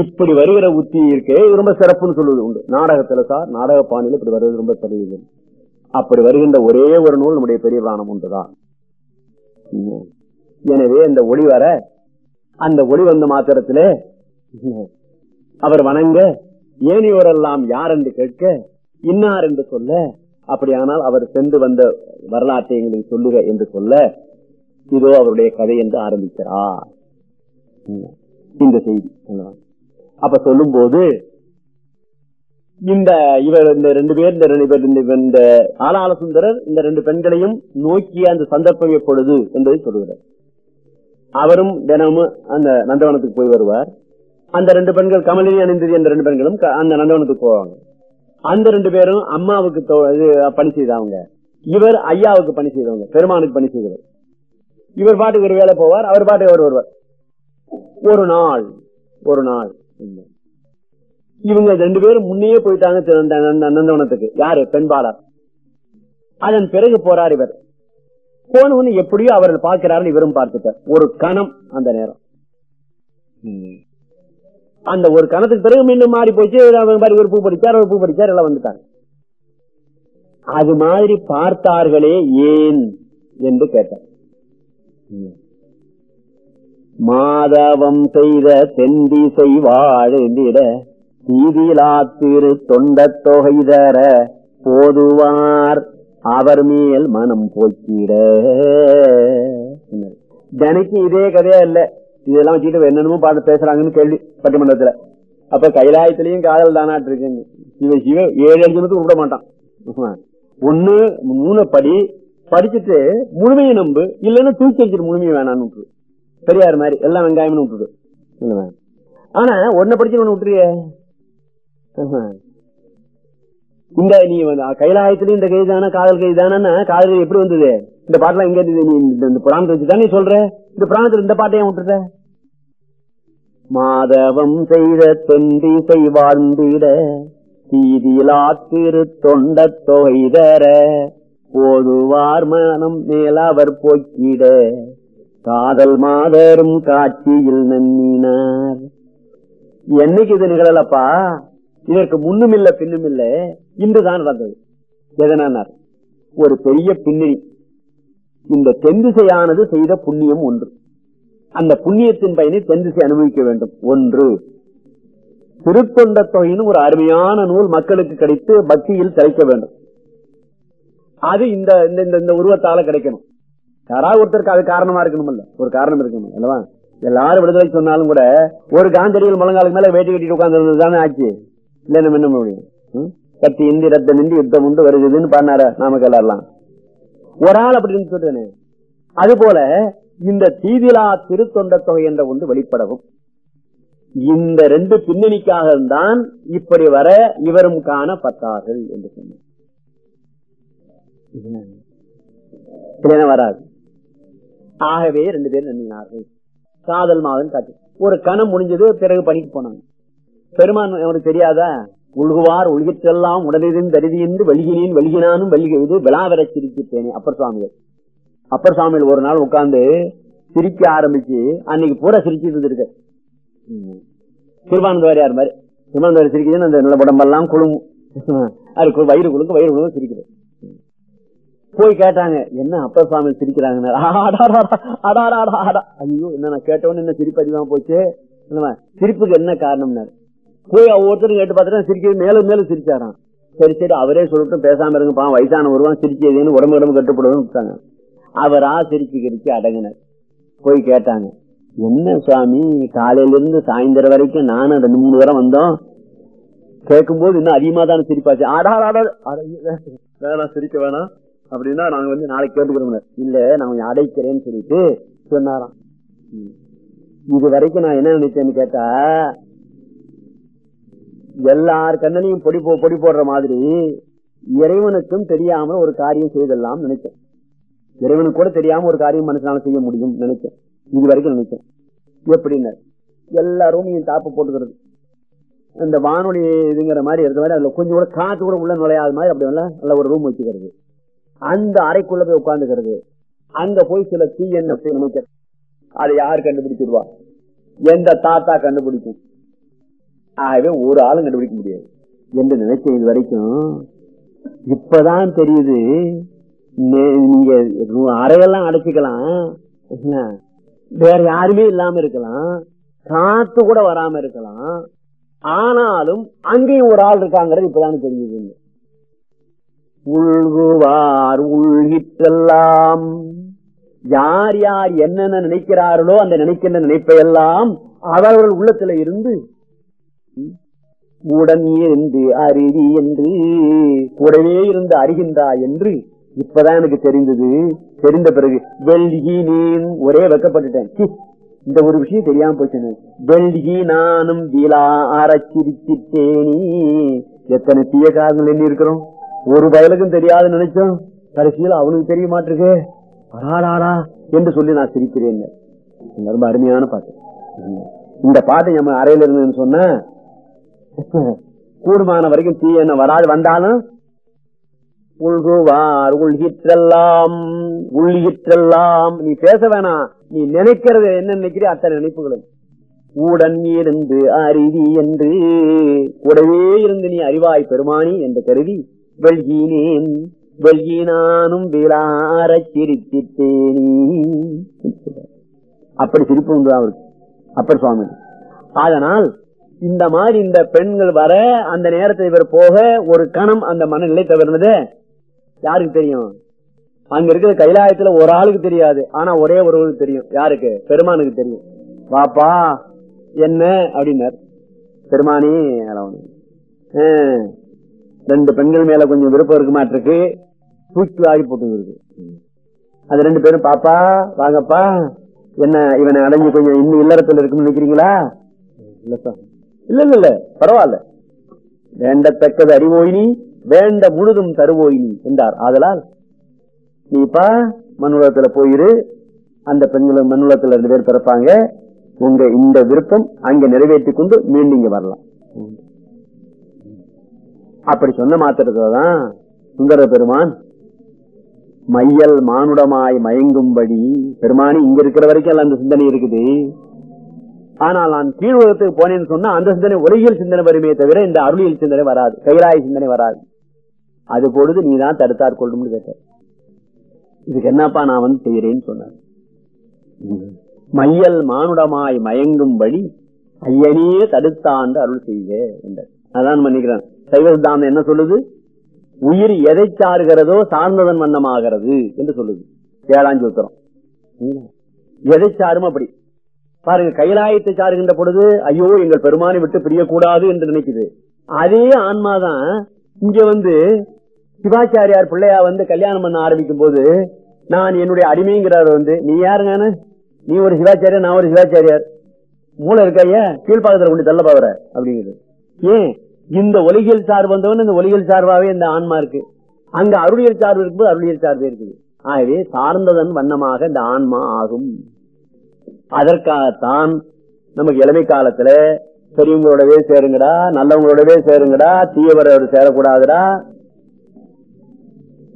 இப்படி வருகிற உத்தி இருக்கே ரொம்ப சிறப்புன்னு சொல்லுவது உண்டு. நாடகத்துல சார் நாடக பாணியில் இப்படி வருவது ரொம்ப தெரியுது அப்படி வருகின்ற ஒரே ஒரு நூல் நம்முடைய பெரிய பிராணம் ஒன்றுதான். எனவே அந்த ஒளி வர அந்த ஒளி வந்த மாத்திரத்திலே அவர் வணங்க ஏனியோரெல்லாம் யார் என்று கேட்க இன்னார் என்று சொல்ல அப்படியானால் அவர் சென்று வந்த வரலாற்றை எங்களுக்கு சொல்லுக என்று சொல்ல இதோ அவருடைய கதை என்று ஆரம்பிக்கிறார். இந்த செய்தி. அப்ப சொல்லும் போது இந்த இவர் இந்த ரெண்டு பேர் இந்த ரெண்டு பேர் இந்த- இந்த ஆளாள சுந்தரர் இந்த ரெண்டு பெண்களையும் நோக்கிய அந்த சந்தர்ப்பம் எப்பொழுது என்பதை சொல்லுகிறார். அவரும் தினமும் அந்த நந்தவனத்துக்கு போய் வருவார். அந்த ரெண்டு பெண்கள் கமலினி அணிந்தது என்ற ரெண்டு பெண்களும் அந்த நந்தவனத்துக்கு போவாங்க. அந்த ரெண்டு பேரும் அம்மாவுக்கு தொ- இது பணி செய்தவங்க. இவர் ஐயாவுக்கு பணி செய்தவங்க பெருமானுக்கு பணி செய்தவர். இவர் பாட்டுக்கு ஒரு வேலை போவார் அவர் பாட்டுக்கு அவர் வருவார். ஒரு நாள் ஒரு நாள். இவங்க ரெண்டு பேரும் முன்னையே போயிட்டாங்க நந்தவனத்துக்கு. யாரு? பெண்பாளர் அதன் பிறகு போறார் இவர். போனவன்னு எப்படியோ அவர்கள் பார்க்கிறார்கள் இவரும் பார்த்துட்டார் ஒரு கணம் அந்த நேரம். அந்த ஒரு கணத்துக்கு பிறகு மீண்டும் மாறி போச்சு. அவங்க பூ படிச்சார் ஒரு பூ படிச்சார் எல்லாம் வந்துட்டாங்க அது மாதிரி பார்த்தார்களே ஏன்? என்று கேட்டார். மாதவம் செய்த தென்திசை வாழ்ந்திட தீதிலா திரு தொண்ட தொகை தர போதுவார் அவர் மேல் மனம் போக்கிட. தினைக்கு இதே கதையா இல்ல இதெல்லாம் வச்சுக்கிட்டு என்னென்னமோ பாட்டு பேசுறாங்கன்னு கேள்வி பட்டிமன்றத்துல. அப்ப கைலாயத்திலயும் காதல் தானாட்டு இருக்குங்க. இவன் சிவ ஏழு எழுதுனது விட மாட்டான். ஒண்ணு மூணு படி படிச்சுட்டு முழுமையை நம்பு இல்லைன்னா தூக்கி வச்சிரு முழுமையை வேணாம்னு பெரியார் மாதிரி எல்லாம் வெங்காயம்னு விட்டுடு. ஆனா ஒன்ன படிச்சு ஒண்ணு விட்டுறிய? இந்த நீ வந்து கைலாயத்திலயும் இந்த கைதானா காதல் கைதானா காதல் எப்படி வந்தது? இந்த பாட்டுலாம் எங்க இருந்தது? நீ இந்த- புராணத்தை வச்சுதான் நீ சொல்ற? இந்த புராணத்துல இந்த பாட்டையும் விட்டுற மாதவம் செய்த தொண்டிசை செய்வாழ்ந்திட தீதிலா திரு தொண்ட தொகைதர போதுவார் மனம் மேலவர் போக்கிட. காதல் மாதரும் காட்சியில் நன்னினார். என்னைக்கு இது நிகழலப்பா? இதற்கு முன்னும் இல்ல பின்னும் இல்ல இன்றுதான் நடந்தது. எதனார் ஒரு பெரிய பின்னணி. இந்த தென்திசையானது செய்த புண்ணியம் ஒன்று. அந்த புண்ணியத்தின் பயனை தென்திசை அனுபவிக்க வேண்டும். ஒன்று. திருத்தொண்ட தொகைன்னு ஒரு அருமையான நூல் மக்களுக்கு கிடைத்து பக்தியில் கிடைக்க வேண்டும். அது இந்த இந்த- இந்த- இந்த உருவத்தால கிடைக்கணும். யாராவது ஒருத்தருக்கு அது காரணமா இருக்கணும்ல ஒரு காரணம் இருக்கணும் அல்லவா? எல்லாரும் விடுதலை சொன்னாலும் கூட ஒரு காந்தடிகள் முழங்காலுக்கு மேல வேட்டி கட்டிட்டு உட்கார்ந்து தானே ஆச்சு இல்ல நம்ம என்ன முடியும்? ம்? கத்தி இந்தி ரத்த நின்று யுத்தம் உண்டு வருதுன்னு பாடினார? நாமக்கல் எல்லாம் ஒரு ஆள் அப்படின்னு சொல்றேன். அது போல இந்த தீவிலா திருத்தொண்ட தொகை என்ற ஒன்று வெளிப்படவும். இந்த ரெண்டு பின்னணிக்காக தான் இப்படி வர இவரும் காணப்பட்டார்கள் என்று சொன்னார். வராது? ஆகவே ரெண்டு பேரும் நம்பினார்கள் காதல் மாதன் காட்சி. ஒரு கணம் முடிஞ்சது பிறகு பணிக்கு போனாங்க. பெருமான் அவனுக்கு தெரியாதா? உழுகுவார் உலகத்தெல்லாம் உடனே தருதி என்று வெளியினானும் வெளிகினானும் வெளிக விழாவர சிரிச்சிட்டேனே அப்பர் சுவாமிகள். அப்பர் சுவாமிகள் ஒரு நாள் உட்கார்ந்து சிரிக்க ஆரம்பிச்சு அன்னைக்கு பூரா சிரிச்சிட்டு இருந்திருக்கு திருவானந்தவாரியார் மாதிரி திருவானந்தவாரி சிரிக்கிறதுன்னு அந்த நல்ல உடம்பெல்லாம் குழுங்கும் அது வயிறு குழுங்க வயிறு குழுங்க சிரிக்கிறேன் போய் கேட்டாங்க என்ன அப்ப சுவாமி சிரிக்கிறாங்க ஐயோ என்ன நான் கேட்டவொன்னு என்ன சிரிப்பு அதிகமா போச்சு சிரிப்புக்கு என்ன காரணம்னாரு போய் ஒவ்வொருத்தரும் கேட்டு பார்த்துட்டு சிரிக்கிறது மேலும் மேலும் சிரிச்சாராம் சரி சரி அவரே சொல்லிட்டு பேசாம இருங்க பாவம் வயசான ஒருவன் சிரிச்சதுன்னு உடம்பு உடம்பு கட்டுப்படுதுன்னு விட்டாங்க அவரா சிரிச்சு கிரிச்சு அடங்கினார் போய் கேட்டாங்க என்ன சுவாமி காலையில இருந்து சாயந்தரம் வரைக்கும் நானும் ரெண்டு மூணு தரம் வந்தோம் கேட்கும்போது இன்னும் அதிகமா தானே சிரிப்பாச்சு ஆடா ஆடா வேணாம் சிரிக்க வேணாம் அப்படின்னா நாங்க வந்து நாளைக்கு கேட்டுக்கிறோம் இல்ல நான் அடைக்கிறேன்னு சொல்லிட்டு சொன்னாராம். இது வரைக்கும் நான் என்ன நினைச்சேன்னு கேட்டா எல்லார் கண்ணனையும் பொடி போ பொடி போடுற மாதிரி இறைவனுக்கும் தெரியாம ஒரு காரியம் செய்தெல்லாம் நினைச்சேன். இறைவனுக்கு கூட தெரியாம ஒரு காரியம் மனசனால செய்ய முடியும் நினைச்சேன். இது வரைக்கும் நினைச்சேன். எப்படின்னு எல்லாரும் நீ தாப்பு போட்டுக்கிறது. இந்த வானொலி இதுங்கிற மாதிரி இருக்க மாதிரி அதுல கொஞ்சம் கூட காற்று கூட உள்ள நுழையாத மாதிரி அப்படி நல்லா நல்ல ஒரு ரூம் வச்சுக்கிறது. அந்த அறைக்குள்ள போய் உட்கார்ந்துக்கிறது. அங்க போய் சில தீ என்ன நினைக்க அதை யார் கண்டுபிடிச்சிருவா எந்த தாத்தா கண்டுபிடிக்கும் ஆகவே ஒரு ஆளும் கண்டுபிடிக்க முடியாது. என்று நினைச்ச இது வரைக்கும். இப்பதான் தெரியுது. நீங்க அறையெல்லாம் அடைச்சிக்கலாம். என்ன? வேற யாருமே இல்லாம இருக்கலாம். காத்து கூட வராம இருக்கலாம். ஆனாலும் அங்கேயும் ஒரு ஆள் இருக்காங்கிறது இப்பதான் தெரியுது. உள்குவார் உள்கிட்டெல்லாம் யார் யார் என்னென்ன நினைக்கிறார்களோ அந்த நினைக்கின்ற நினைப்பையெல்லாம் அவர்கள் உள்ளத்துல இருந்து உடன் இருந்து அருவி என்று கூடவே இருந்து அறிகின்றா என்று இப்பதான் எனக்கு தெரிந்தது. தெரிந்த பிறகு வெள்ளிகி நீன் ஒரே வெக்கப்பட்டுட்டேன். இந்த ஒரு விஷயம் தெரியாம போச்சு வெல்கி நானும் விழா அரைச்சிருச்சிட்டேனி எத்தனை தீய காரணங்கள் எண்ணி இருக்கிறோம்? ஒரு பயலுக்கும் தெரியாது நினைச்சோம். கடைசியில் அவனுக்கு தெரிய மாட்டிருக்கு. அராடாடா என்று சொல்லி நான் சிரிக்கிறேன். ரொம்ப அருமையான பாட்டு. இந்த பாட்டு நம்ம அறையில இருந்ததுன்னு சொன்ன கூடுமான வரைக்கும் தீ என்ன வராது வந்தாலும் உள்குவார் உள்கிற்றெல்லாம் உள்கிற்றெல்லாம் நீ பேச வேணாம். நீ நினைக்கிறது என்ன நினைக்கிறீ அத்தனை நினைப்புகளும். உடன் இருந்து அறிவி என்று கூடவே இருந்து நீ அறிவாய் பெருமானி என்று கருதி வெள்கினேன் வெள்கினானும் விளார சிரித்திட்டேனி. அப்படி சிரிப்பு உண்டு அவருக்கு. அப்படி சுவாமி. அதனால் இந்த மாதிரி இந்த பெண்கள் வர அந்த நேரத்தை இவர் போக ஒரு கணம் அந்த மனநிலை தவிர்ந்தது யாருக்கு தெரியும்? அங்க இருக்கிற கைலாயத்துல ஒரு ஆளுக்கு தெரியாது. ஆனா ஒரே ஒருவருக்கு தெரியும். யாருக்கு? பெருமானுக்கு தெரியும். வாப்பா என்ன? அப்படின்னார். பெருமானி ரெண்டு பெண்கள் மேல கொஞ்சம் விருப்பம் இருக்க? மாட்டிருக்கு தூக்கி வாரி போட்டு இருக்கு அது ரெண்டு பேரும் பாப்பா வாங்கப்பா. என்ன இவனை அடைஞ்சு கொஞ்சம் இன்னும் இல்லறத்துல இருக்குன்னு நினைக்கிறீங்களா? இல்ல இல்ல இல்ல பரவாயில்ல. வேண்டத்தக்கது அறிவோயினி வேண்ட முழுதும் தருவோயினி என்றார். ஆதலால் நீப்பா மண்ணுலகத்துல போயிரு. அந்த பெண்களும் மண்ணுலகத்துல ரெண்டு பேர் பிறப்பாங்க. உங்க இந்த விருப்பம் அங்க நிறைவேற்றி கொண்டு மீண்டும் இங்க வரலாம். அப்படி சொன்ன மாத்திரத்துலதான் சுந்தர பெருமான் மையல் மானுடமாய் மயங்கும்படி பெருமானி இங்க இருக்கிற வரைக்கும் எல்லாம் அந்த சிந்தனை இருக்குது. ஆனால் நான் கீழ் உலகத்துக்கு போனேன்னு சொன்னா அந்த சிந்தனை உலகியல் சிந்தனை வருமே தவிர இந்த அருளியல் சிந்தனை வராது. கைலாய சிந்தனை வராது. அது பொழுது நீ தான் தடுத்தார் கொள்ளும் கேட்ட இதுக்கு என்னப்பா நான் வந்து செய்யறேன்னு சொன்னார். மையல் மானுடமாய் மயங்கும்படி ஐயனே தடுத்தாண்டு அருள் செய்க என்றார். அதான் பண்ணிக்கிறேன் சைவ சித்தாந்தம் என்ன சொல்லுது? உயிர் எதை சாருகிறதோ சார்ந்ததன் வண்ணமாகிறது என்று சொல்லுது. ஏழாம் சூத்திரம் எதை சாரும் அப்படி? பாருங்க கைலாயத்தை சாருகின்ற பொழுது ஐயோ எங்கள் பெருமானை விட்டு பிரியக்கூடாது என்று நினைக்குது. அதே ஆன்மாதான் இங்க வந்து சிவாச்சாரியார் பிள்ளையா வந்து கல்யாணம் பண்ண ஆரம்பிக்கும் போது நான் என்னுடைய அடிமைங்கிறார் வந்து நீ யாருங்க நீ ஒரு சிவாச்சாரியார் நான் ஒரு சிவாச்சாரியார். மூளை இருக்கைய? கீழ்பாகத்துல கொண்டு தள்ள பாக்குற அப்படிங்கிறது ஏன்? இந்த ஒலிகள் சார்பு வந்தவன் இந்த ஒலிகள் சார்பாவே இந்த ஆன்மா இருக்கு. அங்க அருளியல் சார்பு இருக்கும்போது அருளியல் சார்பே இருக்குது. ஆகவே சார்ந்ததன் வண்ணமாக இந்த ஆன்மா ஆகும். அதற்காகத்தான் நமக்கு இளமை காலத்துல பெரியவங்களோடவே சேருங்கடா நல்லவங்களோடவே சேருங்கடா தீயவரோட சேரக்கூடாதுடா.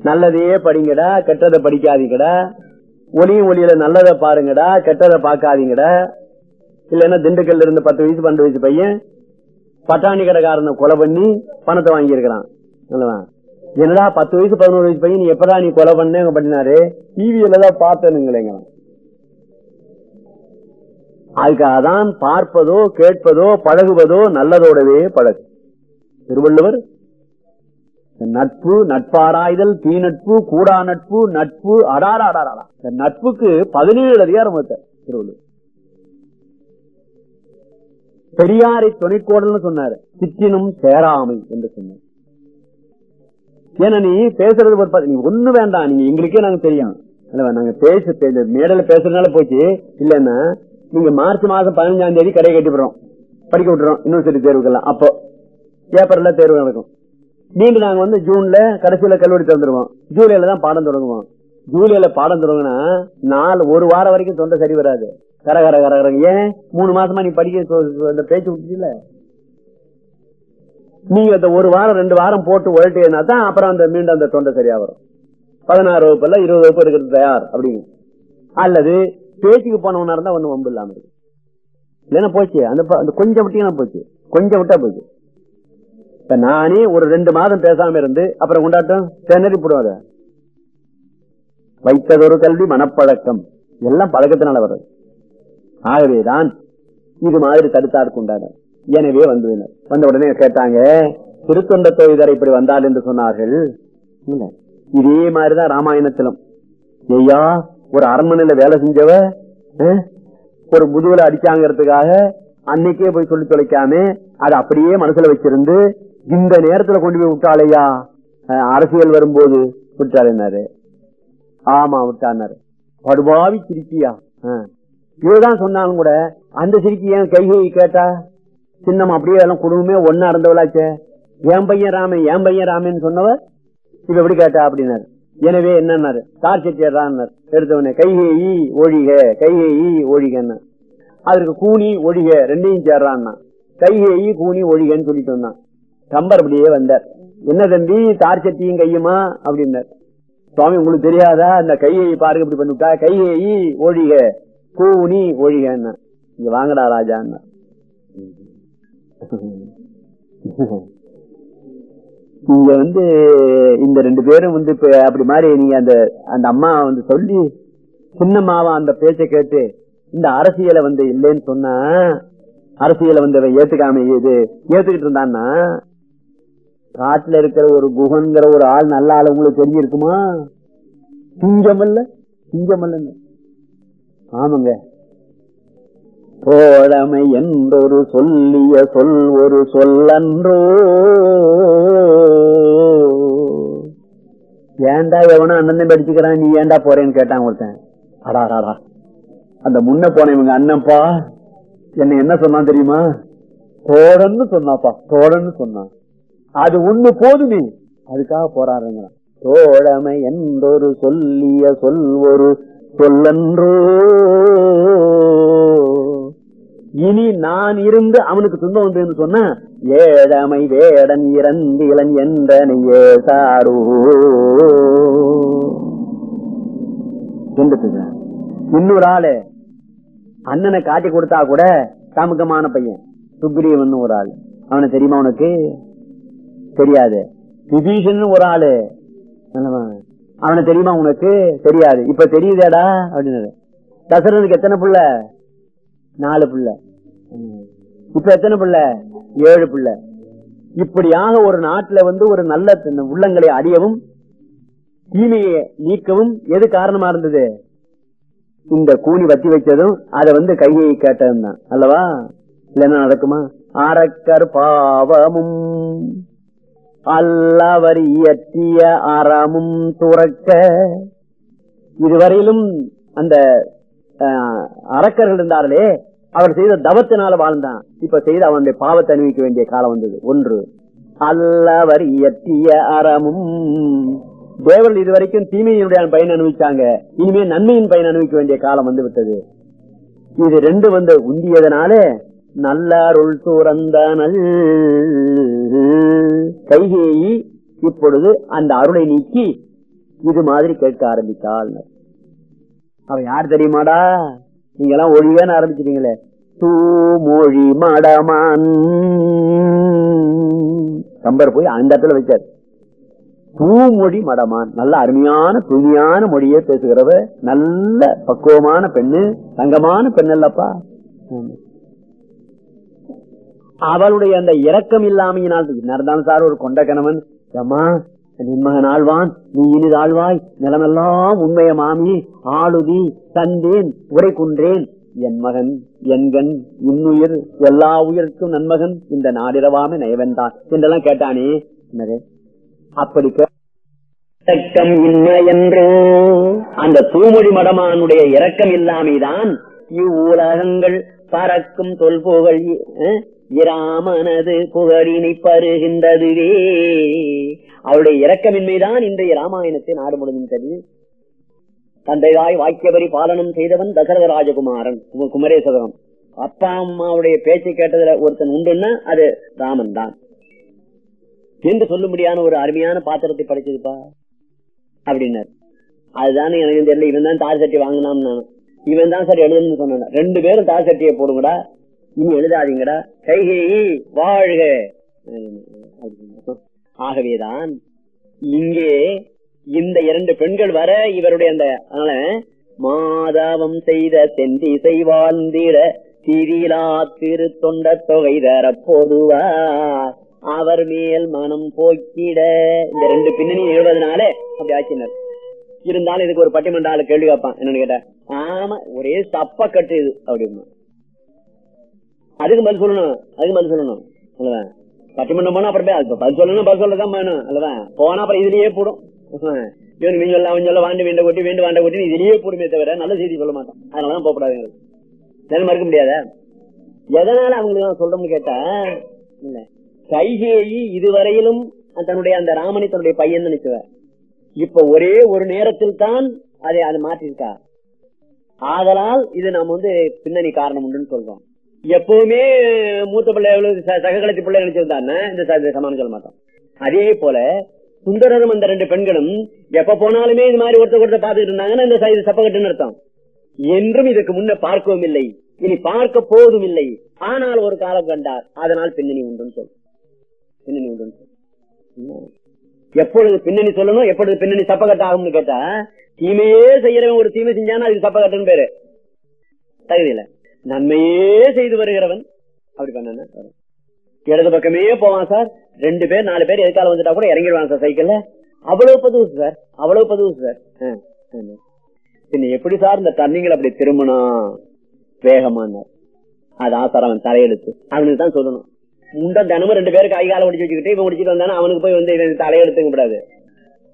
நல்லதையே படிங்கடா கெட்டதை படிக்காதீங்கடா. ஒளியும் ஒளியில நல்லதை பாருங்கடா கெட்டதை பார்க்காதீங்கடா. இல்லைன்னா திண்டுக்கல்ல இருந்து பத்து வயசு பன்னெண்டு வயசு பையன் பட்டாணி கடைக்காரனை கொலை பண்ணி பணத்தை வாங்கி இருக்கிறான் என்னடா பத்து வயசு பதினோரு வயசு பையன் நீ எப்படா நீ கொலை பண்ண பண்ணினாரு? டிவியில தான் பார்த்தனுங்களேங்க. அதுக்காக தான் பார்ப்பதோ கேட்பதோ பழகுவதோ நல்லதோடவே பழகு. திருவள்ளுவர் நட்பு நட்பாராய்தல் தீ நட்பு கூடா நட்பு நட்பு அடாரா அடாரா நட்புக்கு பதினேழு அதிகாரம் திருவள்ளுவர். பெரியாரை துணைக்கோடல்னு சொன்னாரு. சிற்றினும் சேராமை என்று சொன்னார். ஏன்னா நீ பேசுறது ஒரு நீ ஒண்ணு வேண்டாம். நீங்க எங்களுக்கே நாங்க தெரியும். நாங்க பேச மேடல பேசுறதுனால போச்சு. இல்லன்னா நீங்க மார்ச் மாசம் பதினஞ்சாம் தேதி கடை போறோம் படிக்க விட்டுறோம். யூனிவர்சிட்டி தேர்வுக்கெல்லாம். அப்போ ஏப்ரல்ல தேர்வு நடக்கும். மீண்டும் நாங்க வந்து ஜூன்ல கடைசியில கல்லூரி திறந்துருவோம். ஜூலைல தான் பாடம் தொடங்குவோம். ஜூலைல பாடம் தொடங்கினா நாலு ஒரு வாரம் வரைக்கும் தொண்டை சரி வராது. கரகர கரகர ஏன்? மூணு மாசமா நீ படிக்க அந்த பேச்சு விட்டுல நீங்க அந்த ஒரு வாரம் ரெண்டு வாரம் போட்டு உழட்டேன்னா தான் அப்புறம் அந்த மீண்டும் அந்த தொண்டை சரியா வரும். பதினாறு வகுப்புல இருபது வகுப்பு எடுக்கிறது தயார் அப்படின்னு. அல்லது பேச்சுக்கு போனவனா இருந்தா ஒண்ணு வம்பு இல்லாம இருக்கு. இல்லைன்னா போச்சு. அந்த அந்த கொஞ்சம் விட்டீங்கன்னா போச்சு. கொஞ்சம் விட்டா போச்சு. இப்ப நானே ஒரு ரெண்டு மாதம் பேசாம இருந்து அப்புறம் கொண்டாட்டம் திணறி போடுவாங்க. வைத்ததொரு கல்வி மனப்பழக்கம். எல்லாம் பழக்கத்தினால வர்றது. ஆகவேதான் இது மாதிரி தடுத்தார் கொண்டாட எனவே வந்ததினர் வந்த உடனே கேட்டாங்க திருத்தொண்ட தொழிலர் இப்படி வந்தால் என்று சொன்னார்கள். இதே மாதிரிதான் ராமாயணத்திலும். ஐயா ஒரு அரண்மனையில வேலை செஞ்சவ ஒரு முதுகுல அடிச்சாங்கிறதுக்காக அன்னைக்கே போய் சொல்லி தொலைக்காம அதை அப்படியே மனசுல வச்சிருந்து இந்த நேரத்துல கொண்டு போய் விட்டாளையா? அரசியல் வரும்போது விட்டாருன்னாரு ஆமா விட்டாரு படுபாவி சிரிக்கியா? இவ்வளவுதான் சொன்னாலும் கூட அந்த சிரிக்கு ஏன் கைகை கேட்டா? சின்னம் அப்படியே எல்லாம் குடும்பமே ஒன்னா இருந்தவளாச்சே. என் பையன் ராமன் என் பையன் ராமன் சொன்னவர் இப்ப எப்படி கேட்டா அப்படின்னாரு. எனவே என்னன்னாரு? தார் செட்டியார் எடுத்தவனே கைகேயி ஒழிக கைகேயி ஒழிகன்னு. அதற்கு கூனி ஒழிக ரெண்டையும் சேர்றான்னா. கைகேயி கூனி ஒழிகன்னு சொல்லிட்டு வந்தான். கம்பர் அப்படியே வந்தார். என்ன தம்பி தார் சட்டியும் கையுமா? அப்படின்னார். சுவாமி உங்களுக்கு தெரியாதா? அந்த கையை பாருங்க இப்படி பண்ணிவிட்டா. கையை ஒழிக. கூனி ஒழிகன்னு இங்க வாங்கடா ராஜான்னா இங்க வந்து இந்த ரெண்டு பேரும் வந்து இப்ப அப்படி மாதிரி நீங்க அந்த அந்த அம்மா வந்து சொல்லி சின்னம்மாவா அந்த பேச்சை கேட்டு இந்த அரசியலை வந்து இல்லைன்னு சொன்னா அரசியலை வந்து ஏத்துக்காம இது ஏத்துக்கிட்டு இருந்தான்னா காட்டுல இருக்கிற ஒரு குகன்கிற ஒரு ஆள் நல்ல ஆள் உங்களுக்கு தெரிஞ்சிருக்குமா சிங்கமல்ல சிங்கமல்ல ஆமாங்க. தோழமை என்றொரு சொல்லிய சொல் ஒரு சொல்லன்றோ. ஏன்டா எவனோ அண்ணன் படிச்சுக்கிறான் நீ ஏன்டா போறேன்னு கேட்டான் ஒருத்தன். அடாடாடா அந்த முன்ன போனவங்க அண்ணன்ப்பா என்ன என்ன சொன்னான் தெரியுமா? தோழன்னு சொன்னாப்பா தோழன்னு சொன்னான். அது ஒண்ணு போதுமே. அதுக்காக போராடுங்க தோழமை என்றொரு சொல்லிய சொல் ஒரு சொல்லன்றோ இனி நான் இருந்து அவனுக்கு துன்பம் வந்து சொன்ன ஏழமை வேடன் இறந்திலன் என்றனையே சாரோ. இன்னொரு ஆளு அண்ணனை காட்டி கொடுத்தா கூட காமுகமான பையன். சுக்ரீவன் ஒரு ஆள். அவனை தெரியுமா உனக்கு? தெரியாது. விபீஷன் ஒரு ஆளு. நல்லவா? அவனை தெரியுமா உனக்கு? தெரியாது. இப்ப தெரியுதேடா அப்படின்னு தசரனுக்கு எத்தனை புள்ள? நாலு புள்ள. இப்ப எத்தனை புள்ள? ஏழு புள்ள. இப்படியாக ஒரு நாட்டுல வந்து ஒரு நல்ல உள்ளங்களை அறியவும் தீமையை நீக்கவும் எது காரணமா இருந்தது? இந்த கூலி வத்தி வைச்சதும் அதை வந்து கையை கேட்டதும் தான் அல்லவா? இல்லைன்னா நடக்குமா? அரக்கர் பாவமும். அல்லவர் இயற்றிய அறமும் துறக்க. இதுவரையிலும் அந்த அரக்கர்கள் இருந்தார்களே அவர் செய்த தவத்தினால வாழ்ந்தான். இப்ப செய்த அவனுடைய பாவத்தை அனுபவிக்க வேண்டிய காலம் வந்தது. ஒன்று அல்லவர் இயற்றிய அறமும் தேவர்கள் இதுவரைக்கும் தீமையினுடைய பயன் அனுபவிச்சாங்க இனிமே நன்மையின் பயன் அனுபவிக்க வேண்டிய காலம் வந்து விட்டது. இது ரெண்டு வந்து உந்தியதனால நல்லாருள் துறந்தனள் கைகேயி இப்பொழுது அந்த அருளை நீக்கி இது மாதிரி கேட்க ஆரம்பித்தாள். அவ யார் தெரியுமாடா? நீங்க எல்லாம் ஒழிவேன்னு ஆரம்பிச்சிட்டீங்களே. தூமொழி மடமான். கம்பர் போய் அந்த இடத்துல வச்சார். தூமொழி மடமான். நல்ல அருமையான தூய்மையான மொழியே பேசுகிறவ நல்ல பக்குவமான பெண்ணு தங்கமான பெண் அல்லப்பா அவளுடைய அந்த இரக்கம் இல்லாமையினால் இருந்தாலும் சார் ஒரு கொண்ட கணவன் அம்மா நின்மகன் ஆழ்வான் நீ இனிது ஆழ்வாய் நிலமெல்லாம் உண்மைய மாமி ஆளுதி தந்தேன் உரை குன்றேன். என் மகன் என்கண் இன்னுயிர் எல்லா உயிர்க்கும் நன்மகன் இந்த நாடிரவாம நயவன்தான் என்றெல்லாம் கேட்டானே. என்னது? அப்படி இரக்கம் இன்மை என்றோ. அந்த தூமொழி மடமானுடைய இரக்கம் இல்லாமைதான் இவ்வுலகங்கள் பறக்கும் தொல்போகள் இராமனது புகழினை பருகின்றதுவே. அவருடைய இரக்கமின்மைதான் இன்றைய ராமாயணத்தை நாடு முழுகின்றது. தந்தையாய் வாக்கியபரி பாலனம் செய்தவன் தசரத ராஜகுமாரன் கு- குமரேஸ்வரம் அப்பா அம்மாவுடைய பேச்சை கேட்டதுல ஒருத்தன் உண்டுன்னா அது ராமன் தான். என்று சொல்லும்படியான ஒரு அருமையான பாத்திரத்தை படைச்சதுப்பா அப்படின்னாரு. அதுதானே எனக்கு தெரியல இவன் தான் தார் சட்டி வாங்கினான்னு இவன் தான் சார் எழுதுன்னு சொன்னான் ரெண்டு பேரும் தார் சட்டியை போடுங்கடா. இனி எழுதாதீங்கடா. கைகை வாழ்க. ஆகவேதான் இங்கே இந்த இரண்டு பெண்கள் வர இவருடைய அந்த அதனால மாதவம் செய்த செந்திசை வாழ்ந்திட திரிலா திரு தொண்ட தொகை தர அவர் மேல் மனம் போக்கிட. இந்த ரெண்டு பின்னணி எழுபதுனால அப்படி ஆச்சினர் இருந்தாலும் இதுக்கு ஒரு பட்டிமன்ற ஆளு கேள்வி கேட்பான். என்னன்னு கேட்டா ஆமா ஒரே சப்ப கட்டு இது அப்படிமா அதுக்கு பதில் சொல்லணும். அதுக்கு பதில் சொல்லணும். அல்லவா? பட்டிமன்றம் போனா அப்புறம் பதில் சொல்லணும் பதில் சொல்லதான் வேணும். அல்லவா? போனா அப்புறம் இதுலயே போடும். இவன் நீங்க சொல்ல அவன் சொல்ல வாண்டு வேண்ட கொட்டி வேண்டு வாண்ட கொட்டி இதுலயே போடுமே தவிர நல்ல செய்தி சொல்ல மாட்டான். அதனாலதான் போகக்கூடாது நான் மறுக்க முடியாத? எதனால அவங்களுக்கு சொல்றோம்னு கேட்டா இல்ல. கைகேயி இதுவரையிலும் தன்னுடைய அந்த ராமனை தன்னுடைய பையன் நினைச்சுவ. இப்ப ஒரே ஒரு நேரத்தில் தான் அதை அதை மாற்றிருக்கா. ஆதலால் இது நம்ம வந்து பின்னணி காரணம் உண்டுன்னு சொல்றோம். எப்பவுமே மூத்த பிள்ளை சககலத்து பிள்ளை நினைச்சிருந்தாருன்னா இந்த சமானம் சொல்ல மாட்டான் அதே போல சுந்தரரும் அந்த ரெண்டு பெண்களும் எப்ப போனாலுமே இது மாதிரி ஒருத்தர் ஒருத்தர் பார்த்துட்டு இருந்தாங்கன்னா இந்த சைது சப்பகட்டுன்னு அர்த்தம். என்றும் இதுக்கு முன்ன பார்க்கவும் இல்லை. இனி பார்க்க போவதும் இல்லை. ஆனால் ஒரு காலம் கண்டார். அதனால் பின்னணி உண்டுன்னு சொல். பின்னணி உண்டுன்னு சொல். எப்பொழுது பின்னணி சொல்லணும்? எப்பொழுது பின்னணி சப்பகட்ட ஆகும்னு கேட்டா தீமையே செய்யறவன் ஒரு தீமை செஞ்சானா அதுக்கு சப்பகட்டுன்னு பேரு. தகுதியில நன்மையே செய்து வருகிறவன். அப்படி பண்ண இடது பக்கமே போவான் சார் ரெண்டு பேர் நாலு பேர் எதுக்கால வந்துட்டா கூட இறங்கிடுவான் சார் சைக்கிள்ல. அவ்வளவு பதுவு சார் அவ்வளவு பதுவு சார் பின்ன எப்படி சார் இந்த டர்னிங்கள் அப்படி திரும்பணும் வேகமானார் அது ஆசாரம் தலையெடுத்து அவனுக்கு தான் சொல்லணும். முண்ட தினமும் ரெண்டு பேருக்கு கைகால முடிச்சு வச்சுக்கிட்டு இவன் முடிச்சுட்டு வந்தானே அவனுக்கு போய் வந்து தலையெடுத்துங்க கூடாது.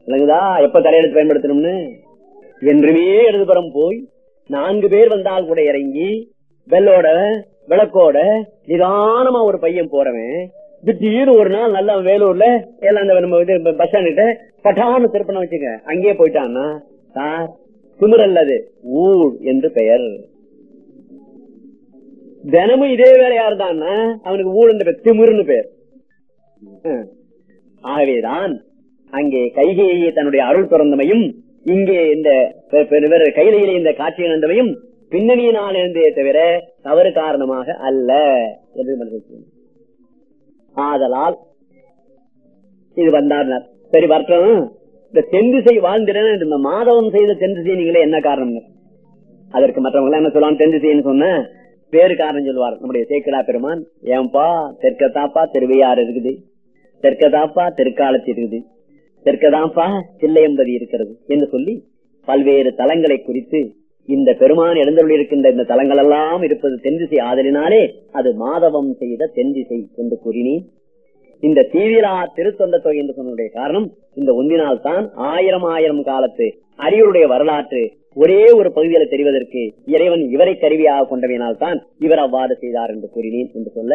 இல்லைங்கதா எப்ப தலையெடுத்து பயன்படுத்தணும்னு? என்றுமே இடதுபுறம் போய் நான்கு பேர் வந்தால் கூட இறங்கி பெல்லோட விளக்கோட நிதானமா ஒரு பையன் போறவன் திடீர்னு ஒரு நாள் நல்லா வேலூர்ல எல்லாம் நம்ம இது பஸ் ஸ்டாண்ட் பட்டான திருப்பணம் வச்சுக்க அங்கேயே போயிட்டான்னா சார் திமிரல் அது ஊழ் என்று பெயர். தினமும் இதே வேலையா இருந்தான்னா அவனுக்கு ஊழ் என்ற பெயர் திமிர்னு பெயர். ஆகவேதான் அங்கே கைகையை தன்னுடைய அருள் பிறந்தமையும் இங்கே இந்த கையிலேயே இந்த காட்சி இழந்தமையும் பின்னணியினால் இருந்தே தவிர தவறு காரணமாக அல்ல என்று ஆதலால் இது வந்தார் சரி வர்த்தம் இந்த தென்திசை வாழ்ந்திட இந்த மாதவன் செய்த தென்திசை நீங்களே என்ன காரணம் அதற்கு மற்றவங்க என்ன சொல்லலாம் தென்திசைன்னு சொன்ன பேரு காரணம் சொல்லுவார். நம்முடைய சேக்கடா பெருமான் ஏன்பா தெற்கதாப்பா திருவையாறு இருக்குது. தெற்கதாப்பா தெற்காலத்தி இருக்குது. தெற்கதாப்பா சில்லையம்பதி இருக்கிறது என்று சொல்லி பல்வேறு தலங்களை குறித்து இந்த பெருமான் எழுந்தருள் இருக்கின்ற இந்த தலங்கள் எல்லாம் இருப்பது தென்திசை ஆதலினாலே அது மாதவம் செய்த தென்திசை என்று கூறினேன். இந்த தீவிரா திருத்தொண்ட தொகை என்று சொன்னதுடைய காரணம் இந்த ஒன்றினால் தான் ஆயிரம் ஆயிரம் காலத்து அரியருடைய வரலாற்று ஒரே ஒரு பகுதியில தெரிவதற்கு இறைவன் இவரை கருவியாக கொண்டவையினால் தான் இவர் அவ்வாறு செய்தார் என்று கூறினேன் என்று சொல்ல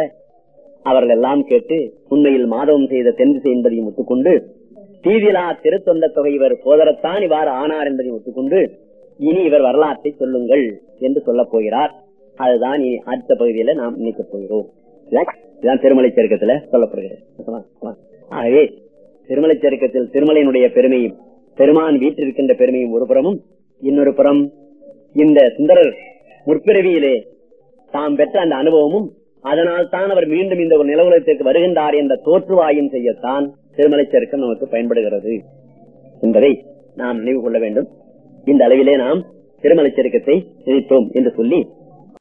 அவர்கள் எல்லாம் கேட்டு உண்மையில் மாதவம் செய்த தென்திசை என்பதையும் ஒத்துக்கொண்டு தீவிலா திருத்தொண்ட தொகை இவர் போதரத்தான் இவ்வாறு ஆனார் என்பதையும் ஒத்துக்கொண்டு இனி இவர் வரலாற்றை சொல்லுங்கள் என்று சொல்ல போகிறார். அதுதான் இனி அடுத்த பகுதியில நாம் நினைக்க போகிறோம். இதுதான் திருமலை சருக்கத்துல சொல்லப்படுகிறது. ஆகவே திருமலை சருக்கத்தில் திருமலையினுடைய பெருமையும் பெருமான் வீட்டிருக்கின்ற பெருமையும் ஒரு புறமும் இன்னொரு புறம் இந்த சுந்தரர் முற்பிறவியிலே தாம் பெற்ற அந்த அனுபவமும் அதனால் தான் அவர் மீண்டும் இந்த ஒரு நிலவுலகத்திற்கு வருகின்றார் என்ற தோற்றுவாயும் செய்யத்தான் திருமலை சருக்கம் நமக்கு பயன்படுகிறது என்பதை நாம் நினைவு கொள்ள வேண்டும். இந்த அளவிலே நாம் திருமலை சருக்கத்தை நினைத்தோம் என்று சொல்லி